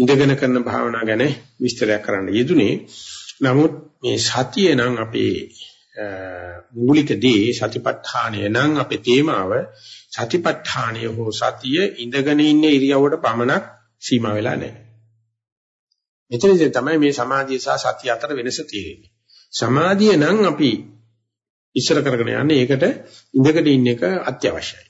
ඉඳගෙන කරන භාවනා ගැන විස්තරයක් කරන්න යෙදුනේ. නමුත් මේ සතිය නම් අපේ මූලික දේ සතිපට්ඨානය නම් අපේ තේමාව සතිපට්ඨානය හෝ සතිය ඉඳගෙන ඉන්න ඉරියව්වට පමණක් සීමා වෙලා නැහැ. මෙතනදී තමයි මේ සමාධිය සහ සතිය අතර වෙනස තියෙන්නේ. සමාධිය නම් අපි ඉස්සර කරගෙන යන්නේ ඒකට ඉඳගෙන ඉන්න එක අත්‍යවශ්‍යයි.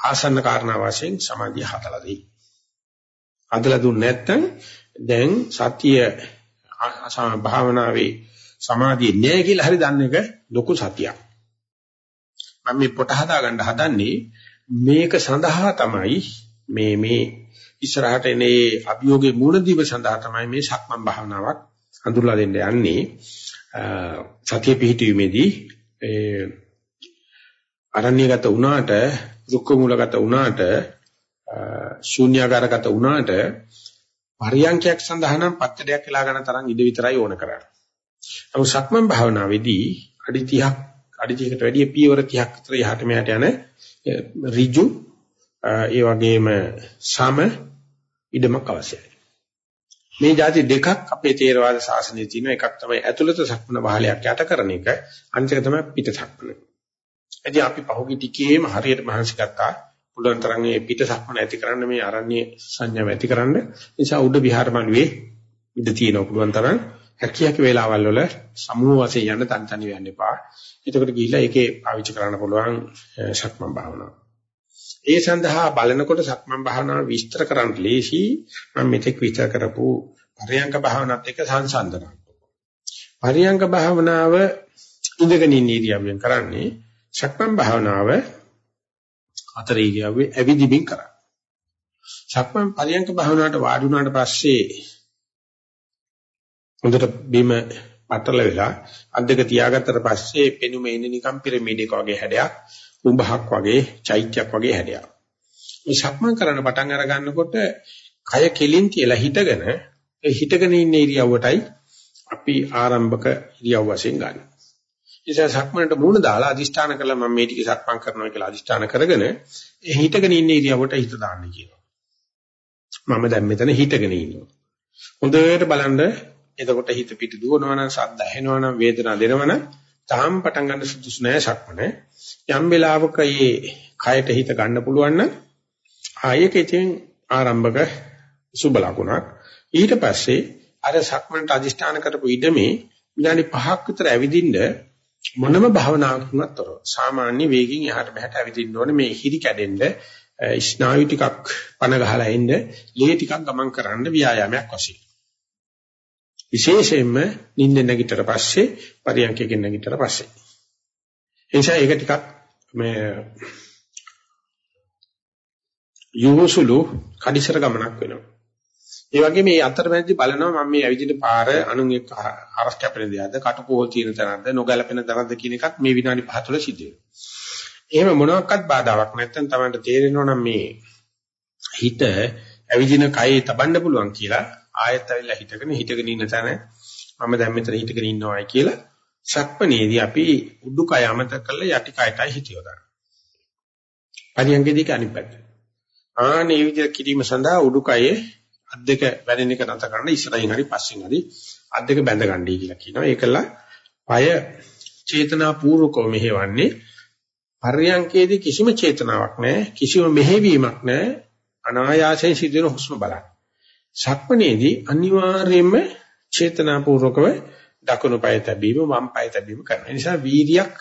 ආසන්න කාරණා වශයෙන් සමාධිය හදලා දෙයි. හදලා දුන්නේ නැත්නම් දැන් සතිය භාවනාවේ සමාධිය නෑ කියලා හරි දන්න එක ලොකු සතියක්. මම මේ පොට හදා ගන්න හදන්නේ මේක සඳහා තමයි මේ මේ ඉස්සරහට එනේ අභියෝගේ මූණ දීම සඳහා තමයි මේ සක්මන් භාවනාවක් හඳුල්ලා දෙන්න යන්නේ. සතිය පිහිටීමේදී ඒ අරණ්‍යගත වුණාට දුක්ඛ මූලගත වුණාට ශූන්‍යාකාරගත වුණාට පරියන්කයක් සඳහා නම් පත්තඩයක් කියලා ගන්න තරම් ඉඳ විතරයි ඕන කරන්නේ. නමුත් සක්මන් භාවනාවේදී අඩි 30ක් අඩි 30කට වැඩිය පියවර 30ක් විතර යහට මෙහාට යන ඍජු ඒ වගේම සම ඉදමක් අවශ්‍යයි. මේ જાති දෙකක් අපේ තේරවාද ශාසනයේ තියෙන එකක් තමයි ඇතුළත සක්මන වහලයක් යට කරන එක අනිත් එක තමයි පිට සක්මන. ඉතින් අපි පහුගිය ටිකේම හරියට මහන්සි ගත්තා. පුළුවන් තරම් මේ පිට සක්මන ඇති කරන්න මේ ආරණ්‍ය සංඥාව ඇති කරන්න. නිසා උඩ විහාරමණුවේ ඉඳ තියෙන පුළුවන් තරම් හැකියක වේලාවල් වල සමූහ වශයෙන් යන්න තනි තනි වෙන්න එපා. එතකොට ගිහිල්ලා ඒකේ පාවිච්චි කරන්න පුළුවන් සක්මන් භාවනාව. ඒ සඳහා බලනකොට සක්මන් භාවනාව විස්තර කරන්න ලේසි. මම මෙතෙක් විස්තර කරපු පරියංග භාවනාවත් එක්ක සංසන්දනය. පරියංග භාවනාව ඉඳගෙන ඉන්න ඉරියව්වෙන් කරන්නේ සක්මන් භාවනාව හතර ඉරියව්වේ ඇවිදිමින් කරා. සක්මන් පරියංක භාවනාවට වාඩි වුණාට පස්සේ හොඳට බිම පටල වෙලා අද්දක තියාගත්තට පස්සේ පෙනුම එන්නේ නිකම් පිරමීඩ් එක වගේ හැඩයක්, උඹහක් වගේ, චෛත්‍යයක් වගේ හැඩයක්. මේ සක්මන් කරන පටන් අර ගන්නකොට කය කෙලින් තියලා හිටගෙන ඒ හිටගෙන ඉන්න ඉරියව්වටයි අපි ආරම්භක ඉරියව් වශයෙන් ගන්න. නිසා සක්මනට මූණ දාලා අදිෂ්ඨාන කළා මම මේ ටික සක්මන් කරනවා කියලා අදිෂ්ඨාන කරගෙන ඒ හිටගෙන ඉන්න ඉරියවට හිත දාන්න කියනවා. මම දැන් මෙතන හිටගෙන ඉන්නවා. හොඳට බලන්න එතකොට හිත පිට දුවනවා නම් ශබ්ද ඇහෙනවා නම් වේදනා දෙනවා නම් තාම පටන් ගන්න සුදුසු නෑ සක්මන. යම් වෙලාවක මේ කයට හිත ගන්න පුළුවන් නම් ආයෙකෙන් ආරම්භක සුබ ලකුණක්. ඊට පස්සේ අර සක්මනට අදිෂ්ඨාන කරපු ඉඩමේ විනාඩි 5ක් විතර ඇවිදින්න මොනම භාවනාවකින්වත් තොරව සාමාන්‍ය වේගින් එහාට මෙහාට ඇවිදින්න ඕනේ. මේ හිරි කැඩෙන්න ස්නායු ටිකක් පන ගහලා එන්න ලේ ටිකක් ගමන් කරන්න ව්‍යායාමයක් වශයෙන්. විශේෂයෙන්ම නිින්ද නැගිටතර පස්සේ පරියන්කයෙන් නැගිටතර පස්සේ. එනිසා ඒක ටිකක් මේ යෝසුලු කඩිසර ගමනක් වෙනවා. ඒ වගේ මේ අතරමැදි බලනවා මම මේ ඇවිදින පාර අනුන් එක්ක හරස් කැපෙන දෙයක්ද කටුකෝල් තියෙන තැනක්ද නොගැලපෙන තැනක්ද කියන එකත් මේ විනාඩි 5 තුළ සිද්ධ වෙනවා. එහෙම මොනවාක්වත් බාධාවක් නැත්නම් Tamanට තේරෙනවා නම් මේ හිත ඇවිදින කයේ තබන්න පුළුවන් කියලා ආයෙත් ඇවිල්ලා හිටගෙන හිටගෙන ඉන්න තැන මම දැන් මෙතන හිටගෙන ඉන්නවායි කියලා සක්මණේදී අපි උඩුකය අමතක කරලා යටි කයටයි හිතියෝ දානවා. පරියංගේදී අනිත් පැත්ත. ආනේ විදිහට කිරීම සඳහා උඩුකයේ අත් දෙක වැනෙන එක නැත කරන්න ඉස්සරහින් හරි පස්සෙන් හරි අත් දෙක බැඳ ගන්නයි කියලා කියනවා. ඒකල পায় චේතනා පූර්වකව මෙහෙවන්නේ පර්යංකේදී කිසිම චේතනාවක් නැහැ, කිසිම මෙහෙවීමක් නැහැ. අනායාසයෙන් සිදුවෙන හුස්ම බලන්න. සක්මණේදී අනිවාර්යයෙන්ම චේතනා පූර්වකව දකුණු පාය තැබීම වම් පාය තැබීම කරනවා. ඒ නිසා වීරියක්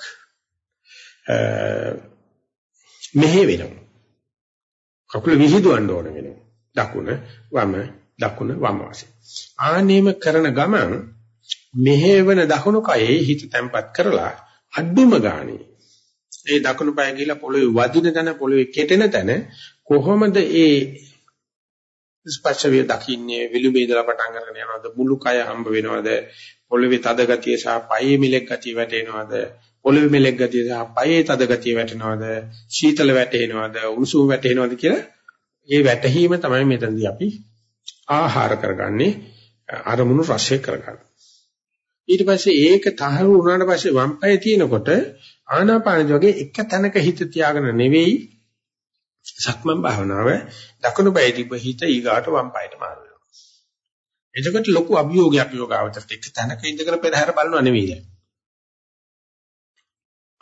මෙහෙ වෙනවා. කකුල විහිදුවන්න ඕන වෙනවා. දකුණ වම දකුණ වම වශයෙන්. ආනේම කරන ගමන් මෙහෙවන දකුණු කයේ හිත තැම්පත් කරලා අඩුම ගානේ ඒ දකුණු පාය ගිහලා පොළවේ වදින තැන පොළවේ කෙටෙන තැන කොහොමද ඒ ස්පර්ශ වේ දකින්නේ විලුඹේ ඉඳලා පටන් ගන්න යනවාද මුළු කය හම්බ වෙනවද පොළවේ තද ගතිය සහ පයේ මිලෙක් ගතිය වැටෙනවද පොළවේ මිලෙක් ගතිය සහ පයේ තද ගතිය වැටෙනවද සීතල වැටෙනවද උණුසුම වැටෙනවද කියලා ඒ වැටහීම තමයි මෙතනදී අපි ආහාර කරගන්නේ අරමුණු රසය කරගන්න. ඊට පස්සේ ඒක තහවුරු වුණාට පස්සේ වම් පාය තියෙනකොට ආනාපානජ වගේ එක තැනක හිත තියාගෙන නෙවෙයි සක්මන් භාවනාව දකුණු පායේ තිබ්බ හිත ඊගාට වම් පායට මාරු වෙනවා. එතකොට ලොකු අභියෝගයක් යෝගාවචරට එක තැනක ඉඳගෙන පෙරහැර බලනවා නෙවෙයි.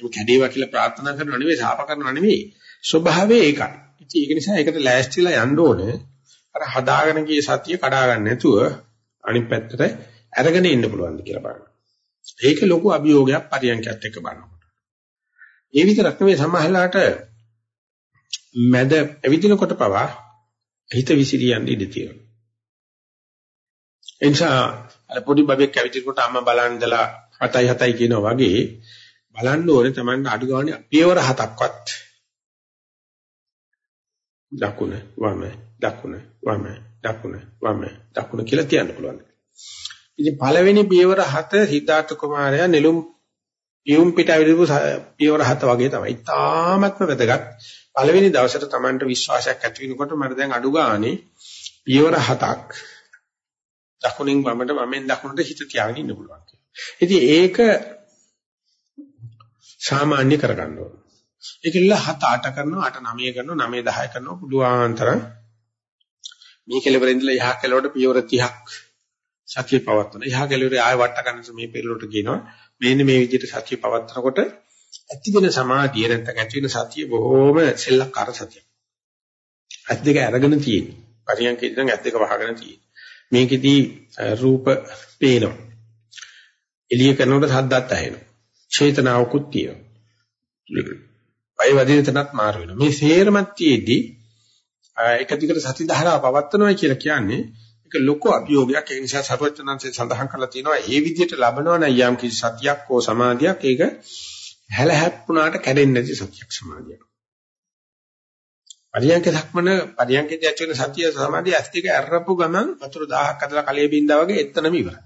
ඒක කැඩේවා කියලා ප්‍රාර්ථනා කරනව නෙවෙයි සාප කරනව නෙවෙයි. ස්වභාවය ඒකයි. ඉතින් ඒක නිසා ඒකට ලෑස්තිලා යන්න ඕනේ. අර හදාගෙන ගිය සතිය කඩා ගන්න නැතුව අනිත් පැත්තට අරගෙන ඉන්න පුළුවන්ද කියලා බලන්න. ඒක ලොකු අභියෝගයක් පරියන්කයත් එක්ක බලනකොට. ඒ විතරක් නෙවෙයි සමහරලාට මැද ඇවිදිනකොට පවා හිත විසිරියන්න ඉඩ තියෙනවා. එනිසා අර පොඩි බබෙක් ඇවිදිනකොට අම්මා බලන් ඉඳලා 7යි 7යි කියනවා වගේ බලන්න ඕනේ Tamanne අඩු ගානේ පියවර හතක්වත් දකුණ වම දකුණ වම දකුණ වම දකුණ කියලා තියන්න පුළුවන්. ඉතින් පළවෙනි පියවර හත සිද්ධාර්ථ කුමාරයා නෙළුම් යොම් පිට ඇවිදපු පියවර හත වගේ තමයි. තාමත්ම වැදගත්. පළවෙනි දවසට Tamanට විශ්වාසයක් ඇති වෙනකොට මට දැන් අඩු ගානේ පියවර හතක් දකුණින් වමට වමෙන් දකුණට හිත තියාගෙන ඉන්න පුළුවන්. ඉතින් ඒක සාමාන්‍ය කරගන්න ඕන. ඒකilla 7 8 කරනවා 8 9 කරනවා 9 10 කරනවා පුළුවන් තරම් මේ කෙලවර ඉඳලා යහ කෙලවරට පියවර 30ක් සතිය පවත්වන. යහ කෙලවරේ ආය වට ගන්න මේ පිළිලොට කියනවා මේන්න මේ විදිහට සතිය පවත්නකොට ඇති වෙන සමාධිය නැත්නම් ඇති වෙන සතිය බොහොම සෙල්ලක්කාර සතියක්. ඇස් දෙක අරගෙන තියෙන්නේ. පරියන්කේදී නම් ඇස් දෙක වහගෙන තියෙන්නේ. මේකෙදී රූප පේනවා. එළිය කරනකොට සද්දත් ඇහෙනවා. චේතනාවකුත් තියෙනවා. පය වදින තැනත් මාරු වෙනවා. මේ සේරමත් තියේදී එක දිගට සති ධාරාව පවත්වනවා කියලා කියන්නේ ඒක ලොකු අභියෝගයක්. ඒ නිසා සර්වඥාන්සේ සඳහන් කරලා තියෙනවා මේ විදිහට ලබනවා නම් යම් කිසි සතියක් හෝ සමාධියක් ඒක හැලහැප්පුණාට කැඩෙන්නේ නැති සතියක් සමාධියක්. පරියන්ක ධක්මන පරියන්කදී ඇති වෙන සතිය සමාධිය ඇස් දෙක අරපු ගමන් වතුර 1000ක් අදලා කලයේ බින්දා වගේ එතනම ඉවරයි.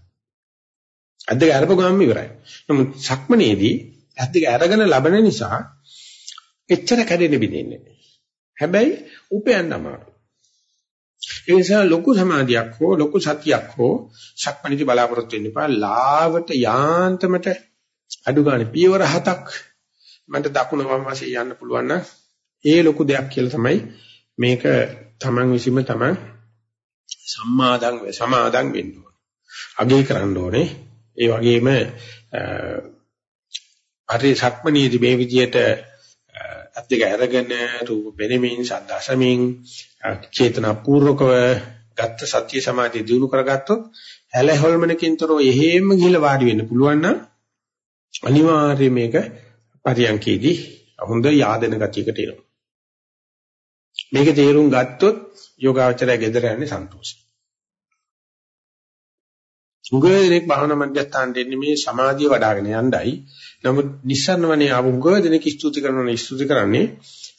ඇස් දෙක අරපු ගමන් ඉවරයි. නමුත් සක්මනේදී ඇස් දෙක අරගෙන ලබන නිසා එච්චර කැඩෙන්න බින්දෙන්නේ නැහැ. හැබැයි උපයන්න අමාරුයි. ඒ නිසා ලොකු සමාධියක් හෝ ලොකු සතියක් හෝ සක්මණේදී බලාපොරොත්තු වෙන්න එපා. ලාවට යාන්තමට අඩු ගන්න පියවර හතක් මන්ට දකුණ වම් වශයෙන් යන්න පුළුවන් නම් ඒ ලොකු දෙයක් කියලා තමයි මේක Taman විසීම Taman සම්මාදන් සමාදන් වෙන්න ඕනේ. අගේ කරන්න ඕනේ. ඒ වගේම පරි සක්මණේදී මේ විදියට අත් දෙක අරගෙන රූප පෙනෙමින් සද්දාසමින් චේතනා පූර්වකව ගත්ත සත්‍ය සමාධිය දිනු කරගත්තොත් හැල හොල්මනකින්තරෝ එහෙම ගිහිල්ලා වාඩි වෙන්න පුළුවන් නම් අනිවාර්යයෙන් මේක පරියන්කේදී හොඳ yaadena ගතියකට එනවා. මේක තේරුම් ගත්තොත් යෝගාචරය ගෙදර යන්නේ සන්තෝෂයි. උගදෙනෙක් භාවනා මධ්‍යස්ථානට එන්නේ මේ සමාධිය වඩ아가න යණ්ඩයි. නමුත් නිස්සන්නවනේ ආපු උගදෙනෙක් ස්තුති කරනවා ස්තුති කරන්නේ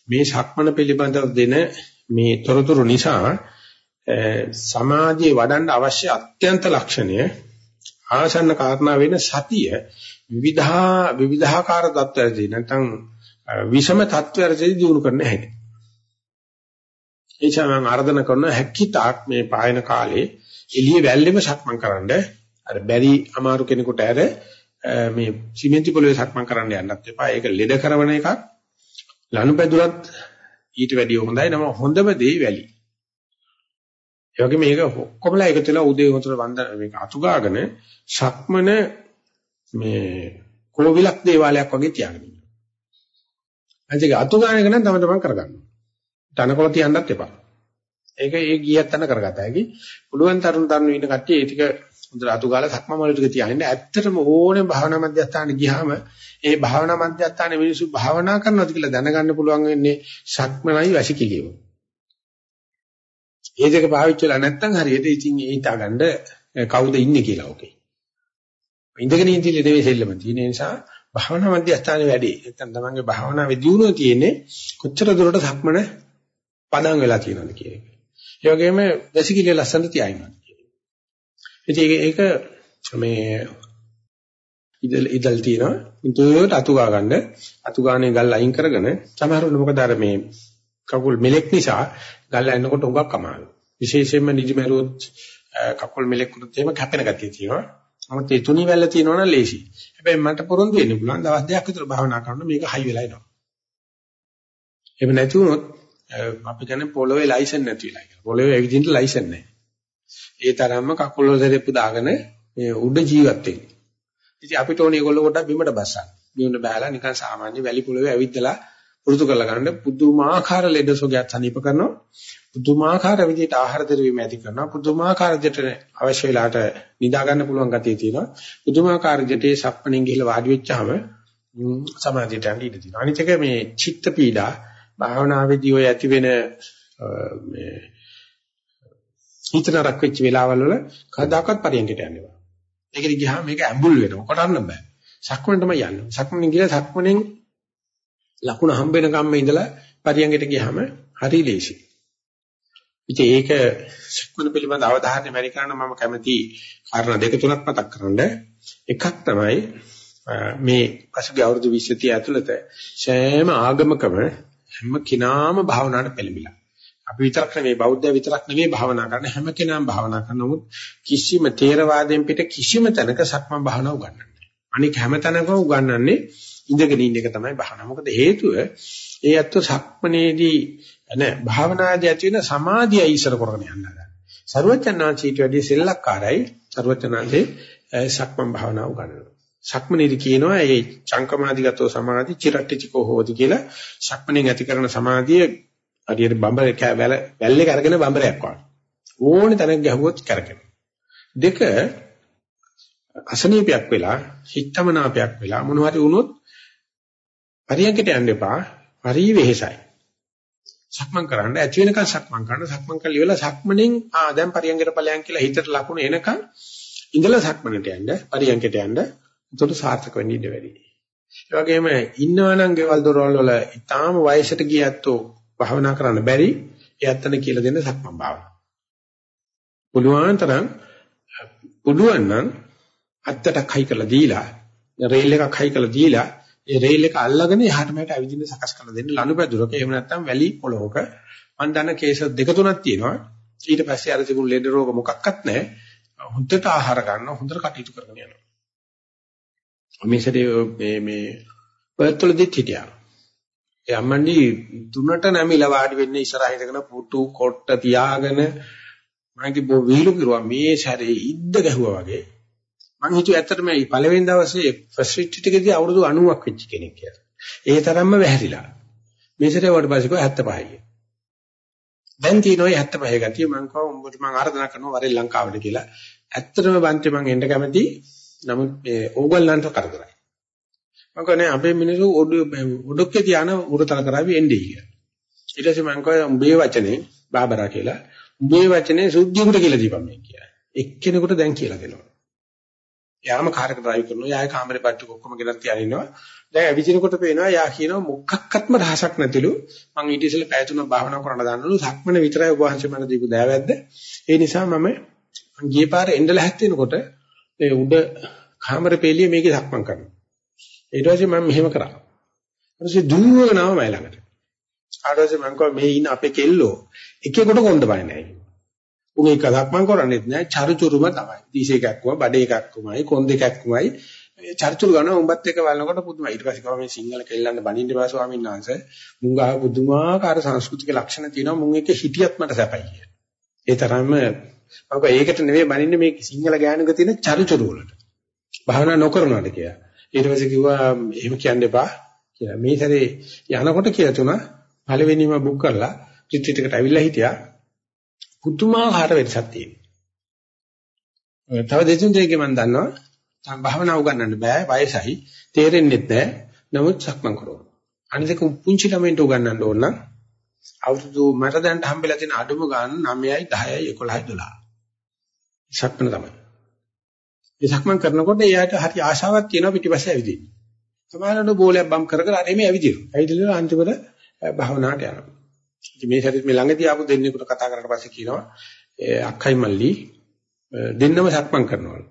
මේ සක්මන පිළිබඳව දෙන මේ තොරතුරු නිසා සමාධිය වඩන්න අවශ්‍ය අත්‍යන්ත ලක්ෂණය ආසන්න කාරණා වෙන සතිය විවිධා විවිධාකාර தත්වරදී නැත්නම් විෂම தත්වරදී දිනු කරන්න හැකියි. එචමං ආර්දන කරන හැකිතාක් මේ පායන කාලේ එළිය වැල්ලෙම සක්මන් කරන්න අර බැරි අමාරු කෙනෙකුට ඇර මේ සිමෙන්ති පොළවේ සක්මන් කරන්න යන්නත් එපා. ඒක ලෙඩ කරන එකක්. ලනුපැදුරත් ඊට වැඩිය හොඳයි. නම හොඳම දේ වැලි. ඒ වගේ මේක ඔක්කොමලා එකතු වෙලා උදේ හොතර වන්දන මේක අතුගාගෙන සක්මන මේ කෝවිලක් දේවාලයක් වගේ තියාගෙන ඉන්නවා. අනිත් එක අතුගාන එක නම් තම තමන් කරගන්න. තනකොළ තියන්නත් එපා. ඒක ඒ ගියත් තන කරගත හැකි. පුළුවන් තරුණ තරුණ ඉන්න කට්ටිය ඒ ටික හොඳට අතු ගාලා සක්මමල ටික තියාගෙන ඇත්තටම ඕනේ භාවනා මධ්‍යස්ථානෙ ගියාම ඒ භාවනා මධ්‍යස්ථානෙ මිනිස්සු භාවනා කරනවාද කියලා දැනගන්න පුළුවන් වෙන්නේ සක්මනයි වැසිකිලියම. මේ දෙක පාවිච්චි වෙලා නැත්නම් හරියට ඉතින් හිතාගන්න කවුද ඉන්නේ කියලා ඔකේ. ඉඳගෙන ඉඳිලි නෙවෙයි සෙල්ලම තියෙන නිසා භාවනා මධ්‍යස්ථානේ වැඩි. නැත්නම් තමන්ගේ භාවනාවේ දියුණුව තියෙන්නේ කොච්චර දුරට සක්මන පදන් වෙලා තියෙනවද කියන එක. ඒ වගේම වැසිකිළිය ලස්සනට තියාිනවද කියන එක. ඉතින් ඒක මේ ඉදල් ඉදල් තියෙනවා. උන්ට අතු ගා ගන්න අතු ගානේ ගල් අයින් කරගෙන සමහරවල් මොකද අර මේ කකුල් මෙලෙක් නිසා ගල් ඇන්නකොට උඟක් අමාරුයි. විශේෂයෙන්ම නිදිමරුවොත් කකුල් මෙලෙක් වුණොත් එහෙම කැපෙන ගතිය තියෙනවා. නමුත් ඒ තුනි වැල්ල තියෙනවා නම් ලේසි. හැබැයි මට පොරොන්දු වෙන්න පුළුවන් දවස් දෙකක් විතර භාවනා කරනකොට මේක හයි වෙලා එනවා. එහෙම නැති වුණොත් අපි කියන්නේ පොළොවේ ලයිසන් නැති වෙලා කියලා. පොළොවේ ඇවිදින්න ලයිසන් නැහැ. ඒ තරම්ම කකුල් වල දෙපු දාගෙන මේ උඩ ජීවත් වෙන්නේ. ඉතින් අපිට ඕනේ ඒගොල්ලෝ පොඩ්ඩක් බිමට බස්සන්න. බිමට බහලා නිකන් සාමාන්‍ය වැලි පොළොවේ ඇවිද්දලා පුරුදු කරලා ගන්න පුදුමාකාර ලෙඩ සොගයක් සනීප කරනවා. පුදුමාකාර විදිහට ආහාර දරවීම ඇති කරනවා. පුදුමාකාර විදිහට අවශ්‍ය වෙලාවට නිදා ගන්න පුළුවන් ගතිය තියෙනවා. පුදුමාකාර විදිහට සක්මණෙන් ගිහලා වාඩි වෙච්චාම සමාධියට යන්න ඉඩ තියෙනවා. අනිත් එක මේ චිත්ත පීඩා භාවනාවේදී ඔය ඇති වෙන මේ හිතනරක් වෙච්ච වෙලාවල් වල කවදාකවත් පරියන්කට යන්නේ නැහැ. ඒකෙදි ගියාම මේක ඇඹුල් වෙනවා. කොටන්න බෑ. සක්මණ තමයි යන්නේ. සක්මණෙන් ගිහලා සක්මණෙන් ලකුණ හම්බ වෙන කම්ම ඉඳලා පරියන්කට ගියාම හරි ලේසි. ඉතින් ඒක සක්මණ පිළිබඳ අවධානය මෙරි කරන මම කැමති කාරණා දෙක තුනක් මතක් කරන්න. එකක් තමයි මේ පසුගිය අවුරුදු 20 30 ඇතුළත සෑම ආගමකම හැම කෙනාම භාවනාවට පෙළඹිලා. අපි විතරක් නෙමෙයි බෞද්ධ විතරක් නෙමෙයි භාවනා කරන හැම කෙනාම භාවනා කරන නමුත් කිසිම තේරවාදයෙන් පිට කිසිම තැනක සක්ම භාවනා උගන්වන්නේ නැහැ. අනික හැම තැනකම උගන්වන්නේ ඉඳගෙන ඉන්න එක තමයි භාවනා. මොකද හේතුව ඒ ඇත්ත සක්මනේදී නැ භාවනාදී ඇති වෙන සමාධිය ඊසර කරගෙන යනවා. ਸਰවචනාචීට වැඩි සෙල්ලක්කාරයි ਸਰවචනාන්දේ සක්මන් භාවනා උගන්වනවා. සක්මනේදී කියනවා ඒ චංකමාදිගතෝ සමාධි චිරට්ටිචකෝ හෝති කියලා සක්මනේ ඇති කරන සමාධිය හරියට බඹර වැල වැල්ලේ කරගෙන බඹරයක් වගේ. ඕනේ තැනක ගැහුවොත් කරගෙන. දෙක අසනීපයක් වෙලා හිතමනාපයක් වෙලා මොන හරි වුණොත් පරියන්කට යන්න එපා. හරි වෙහෙසයි. සක්මන් කරන්න ඇති වෙනකන් සක්මන් කරන්න සක්මන් කළ ඉවරලා සක්මණෙන් ආ දැන් පරියන්කට ඵලයන් කියලා හිතට ලකුණ එනකන් ඉඳලා සක්මනට යන්න පරියන්කට යන්න එතකොට සාර්ථක වෙන්න ඉඩ වැඩි. ඒ වගේම ඉන්නවනම් ගෙවල් දොරවල් වල ඊටාම වයසට ගියැත්තෝ භාවනා කරන්න බැරි එයත්තන කියලා දෙන්න සක්මන් භාවනාව. පුළුවන් තරම් පුළුවන් නම් අත්තටක් හයි කරලා දීලා රේල් එකක් හයි කරලා දීලා ඒ රේල් එක අල්ලගෙන එහාට මෙහාට ඇවිදින්න සකස් කරලා දෙන්න ලනුපැදුරක. එහෙම නැත්නම් වැලි පොළොවක මම දන්න කේස් දෙක තුනක් තියෙනවා. ඊට පස්සේ අර තිබුණු ලෙඩ රෝග මොකක්වත් නැහැ. හොඳට ආහාර ගන්න හොඳට කටයුතු කරගෙන යනවා. මේ සැරේ මේ මේ පර්ත්වලදී හිටියා. ඒ අම්මන්ඩි තුනට නැමිලා වාඩි වෙන්නේ ඉස්සරහ හිටගෙන පුටු කොට්ට තියාගෙන මම කිව්ව වීලු කිරුවා මේ සැරේ ඉද්ද ගැහුවා වගේ මම හිතුවේ ඇත්තටම මේ පළවෙනි දවසේ ෆස්ට් රිට්‍රීට් එකේදී අවුරුදු 90ක් වෙච්ච කෙනෙක් කියලා. ඒ තරම්ම වැහැරිලා. මේ සැරේ වට පස්සේ කෝ 75යි. දැන් තියෙනවා 75 ගතිය මම කව උඹට මම ආරාධනා කරනවා වරේ ලංකාවට කියලා. ඇත්තටම බන්ති මම එන්න කැමති. නමුත් මේ ඕගොල්ලන්ට කරදරයි. මම කියන්නේ අපේ මිනිස්සු ඔඩොක්කේ තියාන උරතල කරાવી එන්නේ කියලා. ඊට පස්සේ මම කිව්වා උඹේ වචනේ බාබරා කියලා. උඹේ වචනේ සුද්ධියකට කියලා දීපන් මේ කියලා. එක්කෙනෙකුට දැන් කියලා දෙනවා. යාම කාර්ක ඩ්‍රයිව් කරනවා. යාය කාමරේ පට්ටු ඔක්කොම ගෙනත් තියාගෙන ඉන්නවා. දැන් ඇවිදිනකොට පේනවා යා කියනවා මොකක්වත්ම රහසක් නැතිලු. මං ඊට ඉස්සෙල්ලා පැය තුනක් භාවනා කරන්න දාන්නලු. සක්මන විතරයි ඔබ වහන්සේ මට දීපු දෑවැද්ද. ඒ නිසා මම ගියේ පාර එන්න ලැහැත් වෙනකොට ඒ උඩ කාමරේ පෙළිය මේකේ සක්මන් කරනවා. ඊට පස්සේ මම මෙහෙම කරා. ඊට පස්සේ දුවගෙන ආව මයි ළඟට. ඊට පස්සේ මම කිව්වා මේ ඉන්න අපේ කෙල්ලෝ එකෙකුට කොණ්ඩ බය නැහැ. උන් එක සක්මන් කරන්නේත් නැහැ චරිචුරුම තමයි. දීස එකක්ම බඩේ එකක්මයි කොන් දෙකක්මයි චරිචුරු ගන්න උඹත් එක බලනකොට පුදුමයි. ඊට පස්සේ කව මේ සිංහල කෙල්ලන්න බණින්න බෑ ස්වාමීන් වහන්සේ. මුං ගහ පුදුමාකාර සංස්කෘතික ලක්ෂණ තියෙනවා මුං එක හිටියත් මට සැපයි කිය. ඒ තරම්ම මම ඒකට නෙවෙයි බණින්නේ මේ සිංහල ගෑනුක තියෙන චරිචුරු වලට. භාවනා නොකරනවාට කියලා. ඊට පස්සේ කිව්වා එහෙම කියන්න එපා කියලා. මේ සැරේ යනකොට කියලා තුන පළවෙනිම බුක් කරලා රිට්‍රීට් එකට ඇවිල්ලා හිටියා. පුදුමාකාර වෙනසක් තියෙනවා. තව දෙතුන් දෙකේ මම දන්නවා තම භාවනා උගන්නන්න බෑ වයසයි තේරෙන්නේ නැහැ. නමුත් සක්මන් කරනවා. අනිත් පුංචි ළමයින්ට උගන්නන්න ඕන නම් අවුරුදු මට දැන් හම්බෙලා තියෙන අඩුම ගාන 9යි 10යි 11යි 12. සක්මන තමයි. ඒ සක්මන් කරනකොට එයාට හරි ආශාවක් තියෙනවා පිටිපස්සේ ඇවිදින්න. සමහරවිට බෝලයක් බම් කර කර අර එමේ ඇවිදිනවා. ඇවිදලා අන්තිමට භාවනාවට යනවා. ඉතින් මේ සැරේ මේ ළඟදී ආපු දෙන්නෙකුට කතා කරලා පස්සේ කියනවා අක්කයි මල්ලි දෙන්නම සක්මන් කරනවලු.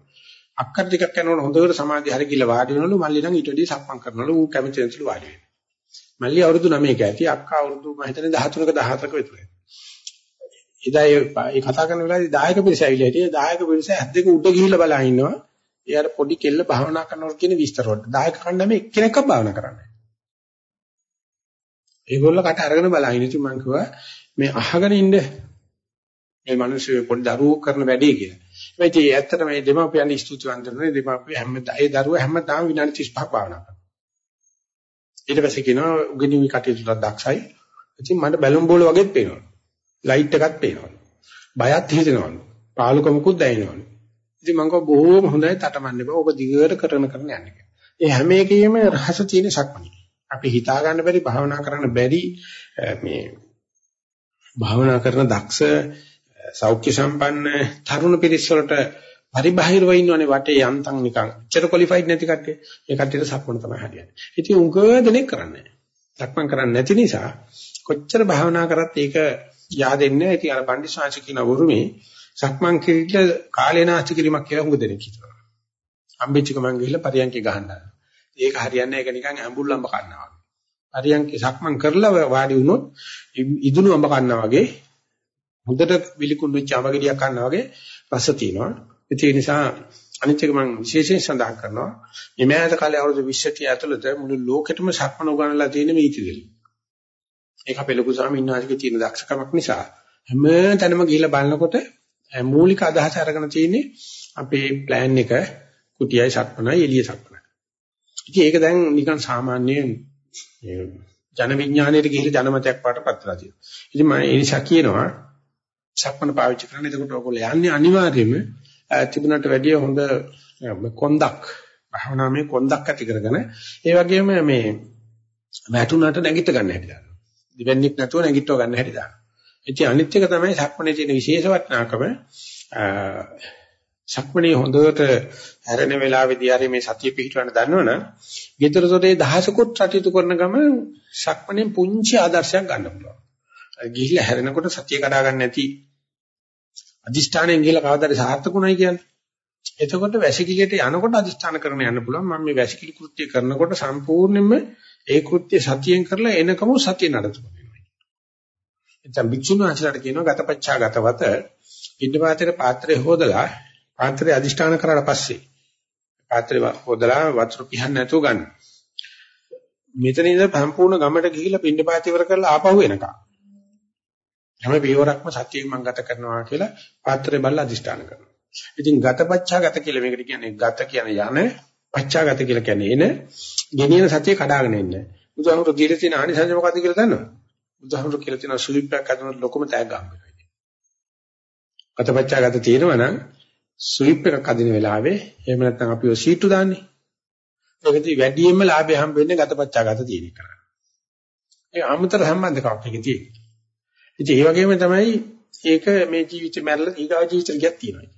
අක්කට ටිකක් යනකොට හොඳට සමාධිය හරි ගිල වාඩි වෙනවලු මල්ලි නම් ඊට වැඩි සක්මන් කරනවලු ඌ කැමති නැතිලු වාඩි වෙනවා. මල්ලි අවුරුදු 9ක ඇති අක්කා අවුරුදු මම හිතන්නේ 13ක 14ක විතර. එදා ඒ කතා කරන වෙලාවේදී දායක පිරිස ඇවිල්ලා හිටියේ දායක පිරිස ඇස් දෙක උඩ ගිහිල්ලා බලා ඉන්නවා. එයාට පොඩි කෙල්ල භාවනා කරනකොට කියන විස්තර වලට. දායක කණ්ඩායම එක්කෙනෙක්ව භාවනා කරන්නේ. ඒගොල්ලෝ කට අරගෙන බලා ඉන්න ඉතින් මම කිව්වා මේ අහගෙන ඉන්න මේ මිනිස්සු පොඩි දරුවෝ කරන වැඩේ කියලා. මේ ඉතින් ඇත්තට මේ දෙමාපියන් ස්තුතිවන්ත වෙනවා. දෙමාපිය හැමදාම ඒ දරුවා හැමදාම විනාඩි 35ක් භාවනා කරනවා. ඊට පස්සේ කියනවා උගෙනිවි කටයුතු දක්ෂයි. ඉතින් මට බැලුම් බෝල වගේත් පේනවා. ලයිට් එකක් පේනවා. බයත් හිතෙනවා. පාලුකමකුත් දැනෙනවා. ඉතින් මම කව බොහොම හොඳයි තටමන්න එපා. ඔබ දිගට කරන කරන යන්න කියලා. ඒ හැම එකෙම රහස තියෙන සක්මණේ. අපි හිතා ගන්න බැරි භාවනා කරන්න බැරි මේ භාවනා කරන දක්ෂ සෞඛ්‍ය සම්පන්න තරුණ පිරිස් වලට පරිබාහිරව ඉන්නවනේ වටේ යන්තම් නිකන් චර ක්වොලිෆයිඩ් නැති කට්ටිය. ඒ කට්ටියට සක්මන තමයි හරියන්නේ. ඉතින් උංග දෙනෙක් කරන්නේ නැහැ. සක්මන් කරන්නේ නැති නිසා කොච්චර භාවනා කරත් ඒක yaadෙන්නේ නැහැ. ඉතින් අර පණ්ඩිත කියන වරුමේ සක්මන් කිරිල්ල කාලේ නාස්ති කිරීමක් කියලා උංග දෙනෙක් හිතනවා. අම්බෙච්ච ගමන් ගිහිල්ලා පරියන්කේ ගහනවා. ඒක හරියන්නේ ඒක නිකන් ඇඹුල් අඹ කන්නවා වගේ. පරියන්කේ සක්මන් කරලා වාඩි වුණොත් ඉදුණු අඹ කන්නා වගේ හොඳට විලිකුණු වෙච්ච අඹ ගෙඩියක් කන්නා වගේ රස තියෙනවා. ඒ නිසා අනිත් එක මම විශේෂයෙන් සඳහන් කරනවා මේ මෑත කාලේ අවුරුදු 20 ඇතුළත මුළු ලෝකෙටම සක්මන උගන්වලා තියෙන මේ ඉතිරිලි. ඒක අපේ ලොකු ස්වාමීන් වහන්සේගේ තියෙන දක්ෂකමක් නිසා හැම තැනම ගිහිල්ලා බලනකොට මූලික අදහස අරගෙන තියෙන්නේ අපේ plan එක කුටියයි සක්මනයි එළිය සක්මනයි. ඉතින් ඒක දැන් නිකන් සාමාන්‍ය ජන විඥාණයට ගිහිල්ලා ජනමතයක් පාටපත් වෙලා තියෙනවා. ඉතින් මම ඒ නිසා කියනවා සක්මන පාවිච්චි කරන්න. එතකොට ඔයගොල්ලෝ යන්නේ අනිවාර්යයෙන්ම තිබුණට වැඩිය හොඳ කොන්දක් භාවනාවේ කොන්දක් ඇති කරගෙන ඒ වගේම මේ වැටුණට නැගිට ගන්න හැටි දානවා. දිවෙන්නික් නැතුව නැගිටව ගන්න හැටි දානවා. ඉතින් අනිත් එක තමයි සක්මනේ තියෙන විශේෂ වටිනාකම සක්මනේ හොඳට හැරෙන වෙලාවේදී හරි මේ සතිය පිහිටවන්න දන්නවනම් ගෙදරතොටේ දහසකුත් රටයුතු කරන ගම සක්මනේ පුංචි ආදර්ශයක් ගන්න පුළුවන්. ගිහිල්ලා හැරෙනකොට සතිය කඩා ගන්න නැති අදිෂ්ඨානයෙන් ගිහලා කවදාද සාර්ථකුණයි කියන්නේ. එතකොට වැසිකිළියට යනකොට අදිෂ්ඨාන කරන යන්න පුළුවන්. මම මේ වැසිකිලි කෘත්‍ය කරනකොට සම්පූර්ණයෙන්ම ඒ කෘත්‍ය සතියෙන් කරලා එනකම සතිය නඩතු කරනවා. එතන භික්ෂුන් වහන්සේලාට කියනවා ගතපච්චා ගතවත ඉන්නපාතේ පාත්‍රය හොදලා පාත්‍රය අදිෂ්ඨාන කරලා පස්සේ පාත්‍රය හොදලා වතුර පිහන්න නැතුව ගන්න. මෙතන ඉඳලා සම්පූර්ණ ගමට ගිහිල්ලා පින්න පාති ඉවර කරලා ආපහු එනකම්. හැම පියවරක්ම සතියෙන් මම ගත කරනවා කියලා පාත්‍රය බලලා අදිෂ්ඨාන කරනවා. ඉතින් ගතපච්චා ගත කියලා මේකට කියන්නේ ගත කියන්නේ යන පච්චා ගත කියලා කියන්නේ එන ගෙනියන සතිය කඩාගෙන ඉන්නේ. බුදුහාමුදුරු කියලා තියෙන ආනිසංස මොකද්ද කියලා දන්නවද? බුදුහාමුදුරු කියලා තියෙන සුලිප්පයක් හදනකොට ලොකම තෑග්ග හම්බ වෙනවා. ගතපච්චා ගත තියෙනවා නම් සුලිප් එකක් හදින වෙලාවේ එහෙම නැත්නම් අපි ඔය සීටු දාන්නේ. ඒකදී වැඩියෙන්ම ලාභය හම්බ වෙන්නේ ගතපච්චා ගත තියෙන එක. ඒ අමතර සම්බන්ධකමක් එකේ තියෙන්නේ. ඉතින් ඒ වගේම තමයි ඒක මේ ජීවිතේ මැරලා ඊගා ජීවිතේ ගියක් තියෙනවා.